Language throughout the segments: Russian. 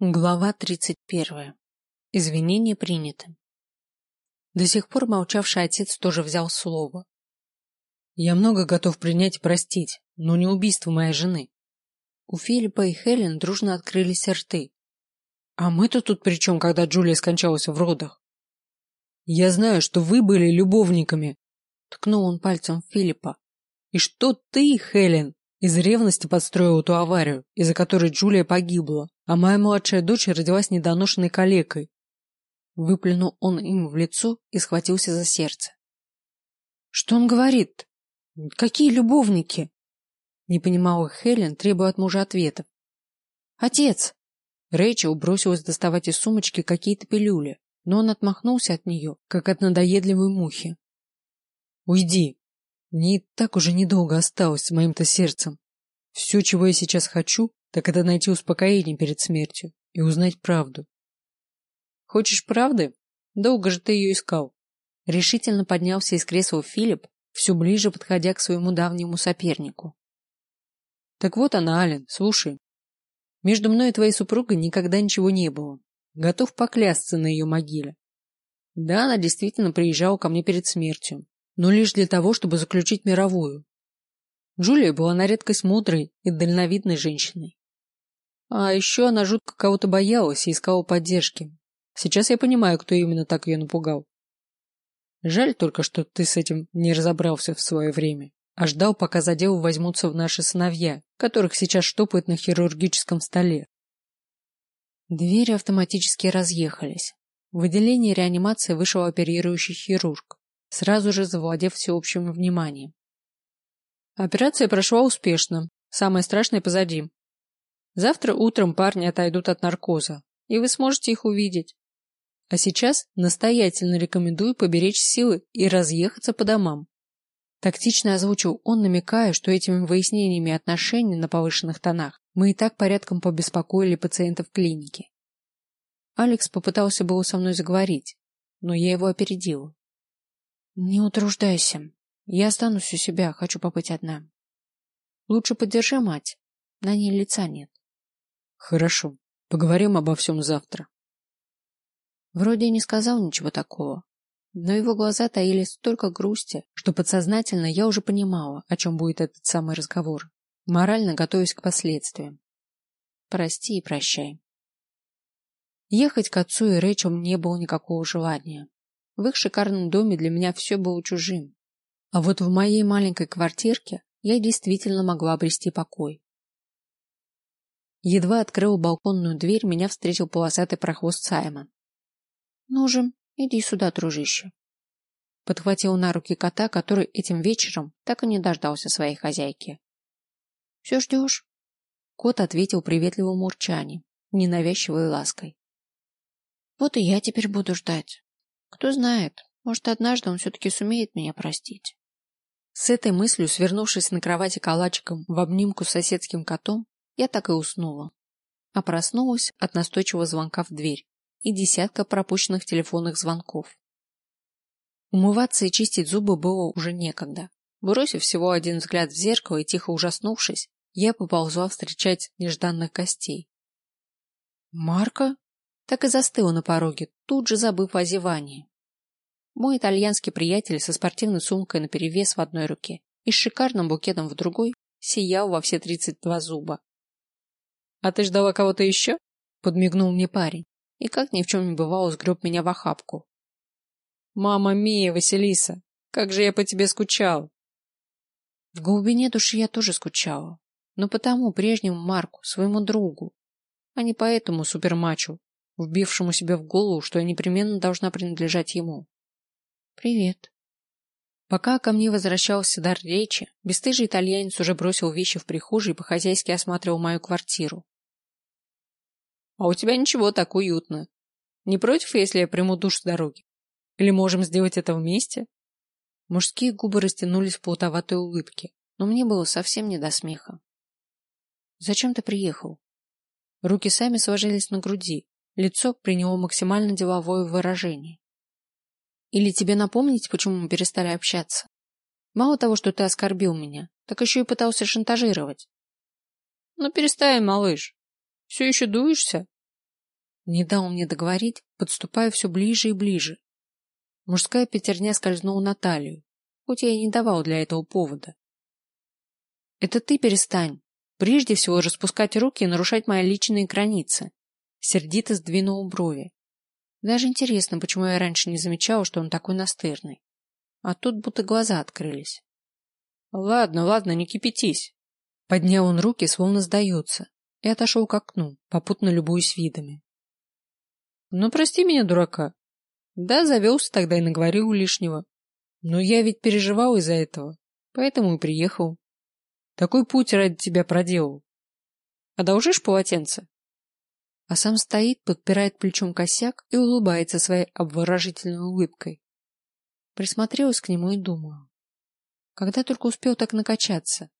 Глава тридцать первая. Извинения приняты. До сих пор молчавший отец тоже взял слово. Я много готов принять и простить, но не убийство моей жены. У Филиппа и Хелен дружно открылись рты. А мы-то тут при чем, когда Джулия скончалась в родах? Я знаю, что вы были любовниками. Ткнул он пальцем в Филиппа. И что ты, Хелен, из ревности подстроил эту аварию, из-за которой Джулия погибла, а моя младшая дочь родилась недоношенной калекой. Выплюнул он им в лицо и схватился за сердце. Что он говорит? Какие любовники? Не понимала Хелен, требуя от мужа ответов. Отец! Рэйчел бросилась доставать из сумочки какие-то пилюли, но он отмахнулся от нее, как от надоедливой мухи. Уйди, мне и так уже недолго осталось с моим-то сердцем. Все, чего я сейчас хочу, так это найти успокоение перед смертью и узнать правду. Хочешь правды? Долго же ты ее искал. Решительно поднялся из кресла Филипп, все ближе подходя к своему давнему сопернику. Так вот она, Ален, слушай. Между мной и твоей супругой никогда ничего не было. Готов поклясться на ее могиле. Да, она действительно приезжала ко мне перед смертью, но лишь для того, чтобы заключить мировую. Джулия была на редкость мудрой и дальновидной женщиной. А еще она жутко кого-то боялась и искала поддержки. Сейчас я понимаю, кто именно так ее напугал. Жаль только, что ты с этим не разобрался в свое время, а ждал, пока за дело возьмутся в наши сыновья, которых сейчас штопают на хирургическом столе. Двери автоматически разъехались. В отделение реанимации вышел оперирующий хирург сразу же завладев всеобщим вниманием. Операция прошла успешно. Самое страшное позади. Завтра утром парни отойдут от наркоза, и вы сможете их увидеть. А сейчас настоятельно рекомендую поберечь силы и разъехаться по домам. Тактично озвучил он, намекая, что этими выяснениями отношений на повышенных тонах мы и так порядком побеспокоили пациентов клиники. Алекс попытался было со мной заговорить, но я его опередила. Не утруждайся. Я останусь у себя, хочу побыть одна. Лучше поддержи мать. На ней лица нет. Хорошо. Поговорим обо всем завтра. Вроде и не сказал ничего такого, но его глаза таили столько грусти, что подсознательно я уже понимала, о чем будет этот самый разговор, морально готовясь к последствиям. Прости и прощай. Ехать к отцу и Рэйчел не было никакого желания. В их шикарном доме для меня все было чужим. А вот в моей маленькой квартирке я действительно могла обрести покой. Едва открыл балконную дверь, меня встретил полосатый прохвост Саймон. Ну же, иди сюда, дружище. Подхватил на руки кота, который этим вечером так и не дождался своей хозяйки. Все ждешь? Кот ответил приветливым урчанием, ненавязчивой лаской. Вот и я теперь буду ждать. Кто знает, может, однажды он все-таки сумеет меня простить. С этой мыслью, свернувшись на кровати калачиком в обнимку с соседским котом, я так и уснула. А проснулась от настойчивого звонка в дверь и десятка пропущенных телефонных звонков. Умываться и чистить зубы было уже некогда. Бросив всего один взгляд в зеркало и тихо ужаснувшись, я поползла встречать нежданных гостей. Марка так и застыла на пороге, тут же забыв о зевании. Мой итальянский приятель со спортивной сумкой наперевес в одной руке и с шикарным букетом в другой сиял во все тридцать два зуба. — А ты ждала кого-то еще? — подмигнул мне парень и, как ни в чем не бывало, сгреб меня в охапку. — Мама Мия, Василиса, как же я по тебе скучал! В глубине души я тоже скучала, но потому прежнему Марку, своему другу, а не по этому супермачу, вбившему себе в голову, что я непременно должна принадлежать ему. Привет. Пока ко мне возвращался дар речи, бесстыжий итальянец уже бросил вещи в прихожей и по-хозяйски осматривал мою квартиру. А у тебя ничего, так уютно. Не против, если я приму душ с дороги? Или можем сделать это вместе? Мужские губы растянулись в плутоватой улыбке, но мне было совсем не до смеха. Зачем ты приехал? Руки сами сложились на груди, Лицо приняло максимально деловое выражение. Или тебе напомнить, почему мы перестали общаться? Мало того, что ты оскорбил меня, так еще и пытался шантажировать. Ну, перестань, малыш. Все еще дуешься? Не дал мне договорить, подступая все ближе и ближе. Мужская пятерня скользнула на талию, хоть я и не давал для этого повода. Это ты перестань. Прежде всего распускать руки и нарушать мои личные границы. Сердито сдвинул брови. Даже интересно, почему я раньше не замечала, что он такой настырный. А тут будто глаза открылись. Ладно, ладно, не кипятись. Поднял он руки, словно сдается, и отошел к окну, попутно любуясь видами. Ну, прости меня, дурака. Да, завелся тогда и наговорил лишнего. Но я ведь переживал из-за этого, поэтому и приехал. Такой путь ради тебя проделал. Одолжишь полотенце? А сам стоит, подпирает плечом косяк и улыбается своей обворожительной улыбкой. Присмотрелась к нему и думаю. Когда только успел так накачаться?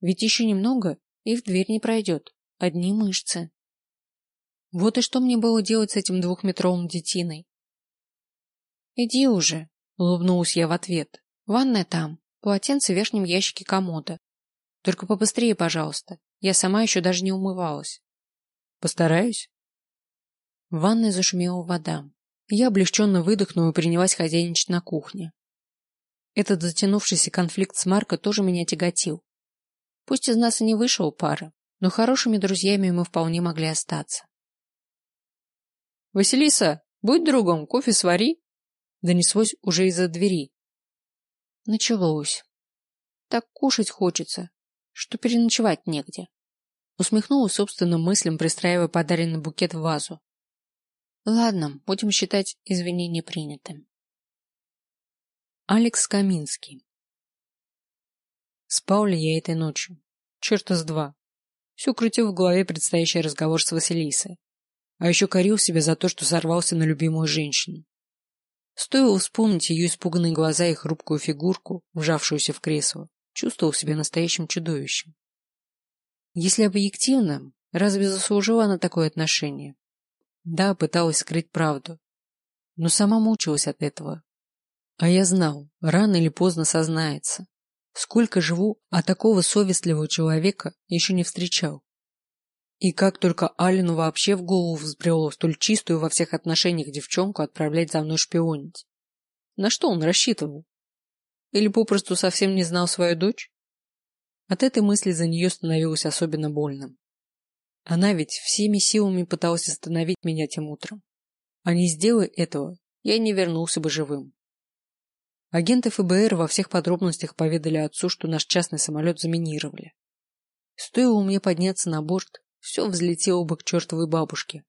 Ведь еще немного, и в дверь не пройдет. Одни мышцы. Вот и что мне было делать с этим двухметровым детиной? Иди уже, улыбнулась я в ответ. Ванная там, полотенце в верхнем ящике комода. Только побыстрее, пожалуйста. Я сама еще даже не умывалась. Постараюсь. В ванной зашумела вода. Я облегченно выдохнула и принялась хозяйничать на кухне. Этот затянувшийся конфликт с Марко тоже меня тяготил. Пусть из нас и не вышел пара, но хорошими друзьями мы вполне могли остаться. Василиса, будь другом, кофе свари, донеслось уже из-за двери. Началось. Так кушать хочется, что переночевать негде. Усмехнулась собственным мыслям, пристраивая подаренный букет в вазу. Ладно, будем считать извинения принятым. Алекс Каминский Спал ли я этой ночью? Черта с два. Все крутил в голове предстоящий разговор с Василисой. А еще корил себя за то, что сорвался на любимую женщину. Стоило вспомнить ее испуганные глаза и хрупкую фигурку, вжавшуюся в кресло, чувствовал себя настоящим чудовищем. Если объективно, разве заслужила она такое отношение? Да, пыталась скрыть правду, но сама мучилась от этого. А я знал, рано или поздно сознается. Сколько живу, а такого совестливого человека еще не встречал. И как только Алину вообще в голову взбрело столь чистую во всех отношениях девчонку отправлять за мной шпионить. На что он рассчитывал? Или попросту совсем не знал свою дочь? От этой мысли за нее становилось особенно больно. Она ведь всеми силами пыталась остановить меня тем утром. А не сделай этого, я не вернулся бы живым. Агенты ФБР во всех подробностях поведали отцу, что наш частный самолет заминировали. Стоило мне подняться на борт, все взлетело бы к чертовой бабушке.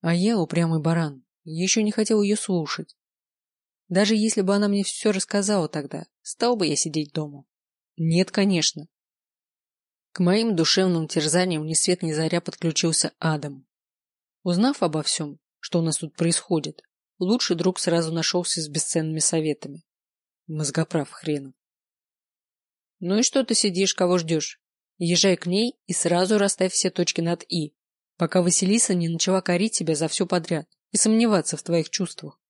А я, упрямый баран, еще не хотел ее слушать. Даже если бы она мне все рассказала тогда, стал бы я сидеть дома? Нет, конечно. К моим душевным терзаниям ни свет ни заря подключился Адам. Узнав обо всем, что у нас тут происходит, лучший друг сразу нашелся с бесценными советами. Мозгоправ хренов. Ну и что ты сидишь, кого ждешь? Езжай к ней и сразу расставь все точки над «и», пока Василиса не начала корить тебя за все подряд и сомневаться в твоих чувствах.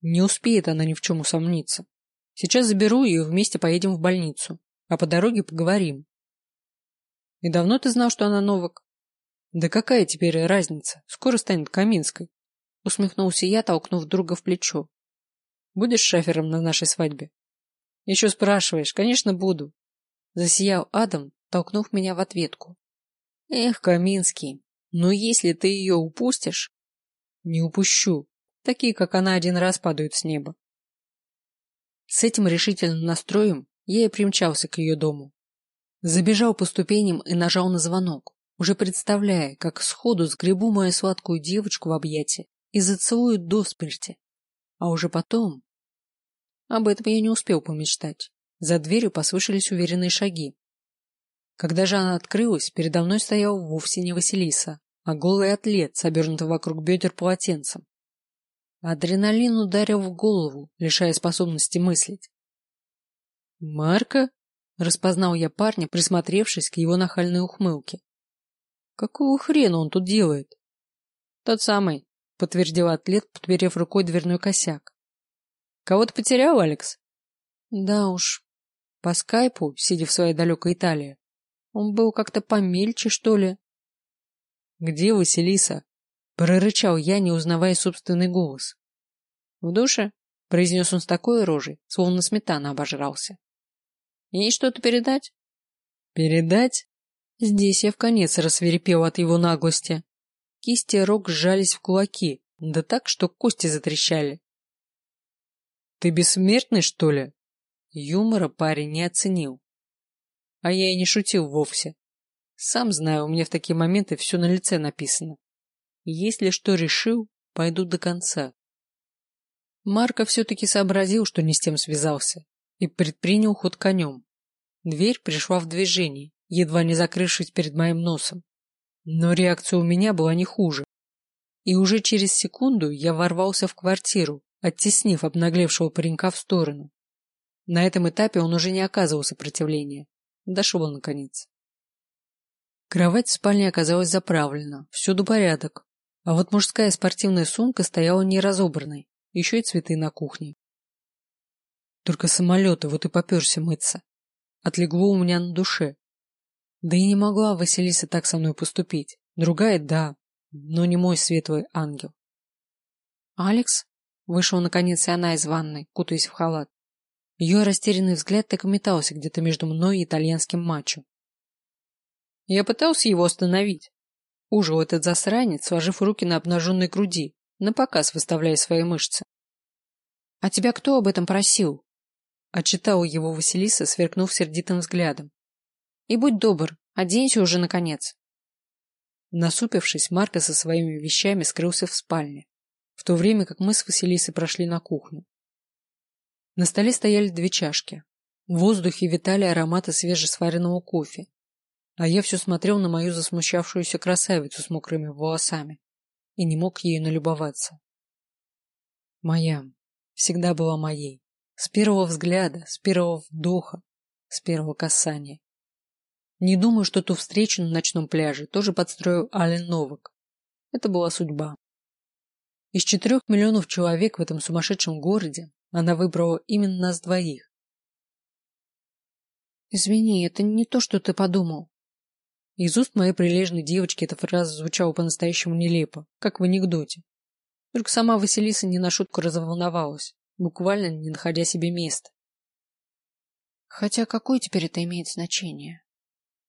Не успеет она ни в чем усомниться. Сейчас заберу ее и вместе поедем в больницу, а по дороге поговорим. И давно ты знал, что она Новак? Да какая теперь разница? Скоро станет Каминской. Усмехнулся я, толкнув друга в плечо. Будешь шафером на нашей свадьбе? Еще спрашиваешь? Конечно, буду. Засиял Адам, толкнув меня в ответку. Эх, Каминский, но если ты ее упустишь... Не упущу. Такие, как она, один раз падают с неба. С этим решительным настроем я и примчался к ее дому. Забежал по ступеням и нажал на звонок, уже представляя, как сходу сгребу мою сладкую девочку в объятия и зацелую до смерти. А уже потом... Об этом я не успел помечтать. За дверью послышались уверенные шаги. Когда же она открылась, передо мной стоял вовсе не Василиса, а голый атлет, обернутый вокруг бедер полотенцем. Адреналин ударил в голову, лишая способности мыслить. «Марка?» — распознал я парня, присмотревшись к его нахальной ухмылке. «Какого хрена он тут делает?» «Тот самый», — подтвердил атлет, подперев рукой дверной косяк. «Кого-то потерял, Алекс?» «Да уж. По скайпу, сидя в своей далекой Италии, он был как-то помельче, что ли?» «Где Василиса?» Прорычал я, не узнавая собственный голос. В душе произнес он с такой рожей, словно сметана обожрался. Есть что-то передать? Передать? Здесь я в конец рассверепел от его наглости. Кисти Рок сжались в кулаки, да так, что кости затрещали. Ты бессмертный, что ли? Юмора парень не оценил. А я и не шутил вовсе. Сам знаю, у меня в такие моменты все на лице написано. Если что решил, пойду до конца. Марко все-таки сообразил, что не с тем связался, и предпринял ход конем. Дверь пришла в движение, едва не закрывшись перед моим носом. Но реакция у меня была не хуже. И уже через секунду я ворвался в квартиру, оттеснив обнаглевшего паренька в сторону. На этом этапе он уже не оказывал сопротивления. Дошел наконец. Кровать в спальне оказалась заправлена, всюду порядок. А вот мужская спортивная сумка стояла неразобранной, еще и цветы на кухне. Только самолеты вот и поперся мыться. Отлегло у меня на душе. Да и не могла Василиса так со мной поступить. Другая — да, но не мой светлый ангел. «Алекс?» — вышел наконец и она из ванной, кутаясь в халат. Ее растерянный взгляд так и метался где-то между мной и итальянским мачо. Я пытался его остановить. Ужил этот засранец, сложив руки на обнаженной груди, на показ выставляя свои мышцы. — А тебя кто об этом просил? — отчитала его Василиса, сверкнув сердитым взглядом. — И будь добр, оденься уже, наконец. Насупившись, Марко со своими вещами скрылся в спальне, в то время как мы с Василисой прошли на кухню. На столе стояли две чашки. В воздухе витали ароматы свежесваренного кофе. А я все смотрел на мою засмущавшуюся красавицу с мокрыми волосами и не мог ею налюбоваться. Моя. Всегда была моей. С первого взгляда, с первого вдоха, с первого касания. Не думаю, что ту встречу на ночном пляже тоже подстроил Ален Новак. Это была судьба. Из четырех миллионов человек в этом сумасшедшем городе она выбрала именно нас двоих. Извини, это не то, что ты подумал. Из уст моей прилежной девочки эта фраза звучала по-настоящему нелепо, как в анекдоте. Только сама Василиса не на шутку разволновалась, буквально не находя себе места. Хотя какое теперь это имеет значение?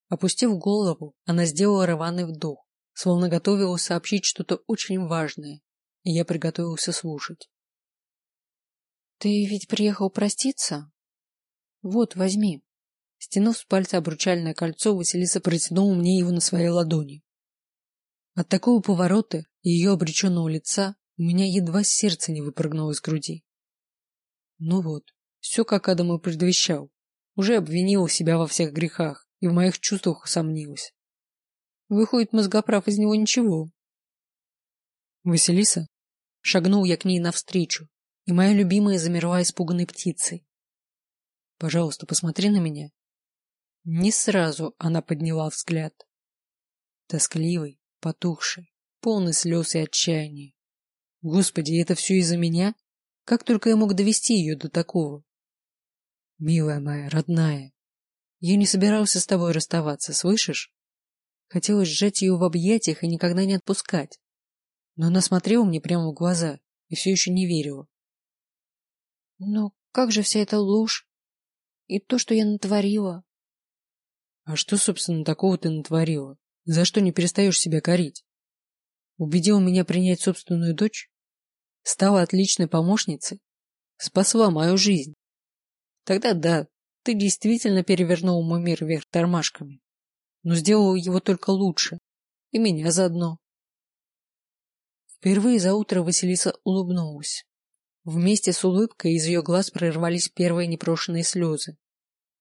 Опустив голову, она сделала рваный вдох, словно готовилась сообщить что-то очень важное, и я приготовился слушать. Ты ведь приехал проститься? Вот, возьми. Стянув с пальца обручальное кольцо, Василиса протянула мне его на своей ладони. От такого поворота и ее обреченного лица у меня едва сердце не выпрыгнуло из груди. Ну вот, все как Адам и предвещал. Уже обвинила себя во всех грехах и в моих чувствах усомнилась. Выходит, мозгоправ из него ничего. Василиса? Шагнул я к ней навстречу, и моя любимая замерла испуганной птицей. Пожалуйста, посмотри на меня. Не сразу она подняла взгляд. Тоскливый, потухший, полный слез и отчаяния. Господи, это все из-за меня? Как только я мог довести ее до такого? Милая моя, родная, я не собирался с тобой расставаться, слышишь? Хотелось сжать ее в объятиях и никогда не отпускать. Но она смотрела мне прямо в глаза и все еще не верила. Но как же вся эта ложь? И то, что я натворила? А что, собственно, такого ты натворила? За что не перестаешь себя корить? Убедила меня принять собственную дочь? Стала отличной помощницей? Спасла мою жизнь? Тогда да, ты действительно перевернул мой мир вверх тормашками. Но сделала его только лучше. И меня заодно. Впервые за утро Василиса улыбнулась. Вместе с улыбкой из ее глаз прорвались первые непрошенные слезы.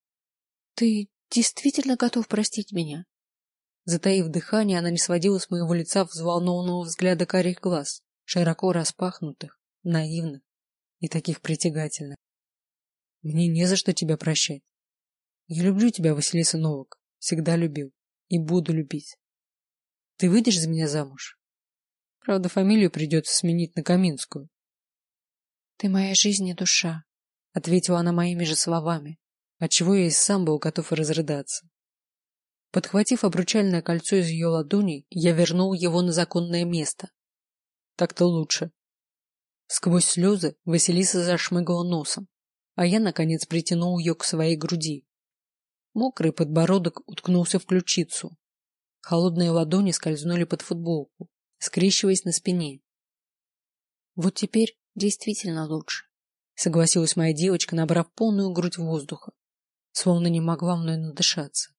— Ты действительно готов простить меня? Затаив дыхание, она не сводила с моего лица взволнованного взгляда карих глаз, широко распахнутых, наивных и таких притягательных. Мне не за что тебя прощать. Я люблю тебя, Василиса Новак, всегда любил и буду любить. Ты выйдешь за меня замуж? Правда, фамилию придется сменить на Каминскую. Ты моя жизнь и душа, ответила она моими же словами, отчего я и сам был готов разрыдаться. Подхватив обручальное кольцо из ее ладоней, я вернул его на законное место, Так-то лучше. Сквозь слезы Василиса зашмыгала носом, а я, наконец, притянул ее к своей груди. Мокрый подбородок уткнулся в ключицу. Холодные ладони скользнули под футболку, скрещиваясь на спине. Вот теперь действительно лучше, согласилась моя девочка, набрав полную грудь воздуха, словно не могла мной надышаться.